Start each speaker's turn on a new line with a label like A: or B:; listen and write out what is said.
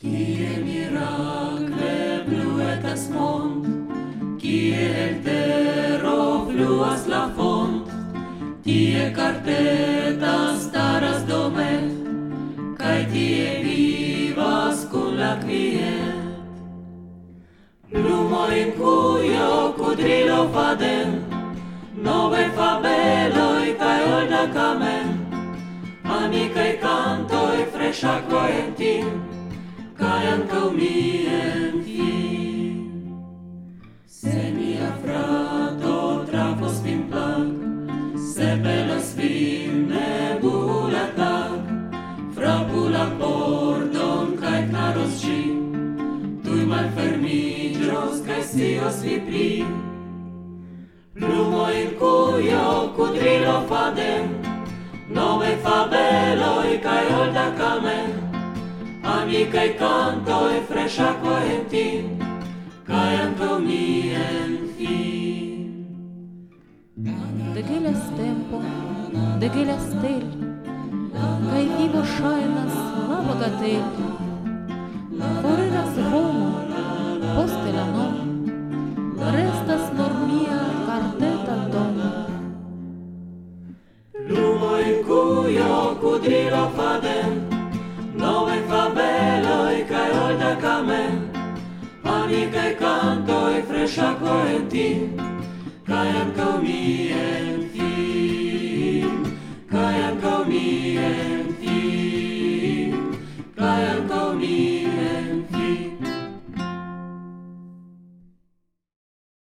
A: Kie miracle pluetas mont, kie el terro fluas la font, tie carteta staras dome, cae tie vivas cun la quiet. Plumo in cuio cudrilo faden, nove fabeloi cae olda camen, amicae fresha coentin, cae ancau mi en ti. Se mia frato trafos vin plac, se belas vin nebula atac, frapu la pordon cae claros ci, tui malfermigros cae sios vi pli. Plumo in cuio cudrilo fadem, nove fabem, mi cae canto e fresha en tin, cae anco mi en fin.
B: De gelas tempo, de gelas tel, cae vivo shainas la bogatel, foriras homo, poste la nom, restas nur mia carteta
A: domo. Lumoi cuio cudrilo fade kamen, ani kaj cantoi freshaco en ti, kaj ancau mi en ti, kaj ancau mi en ti, kaj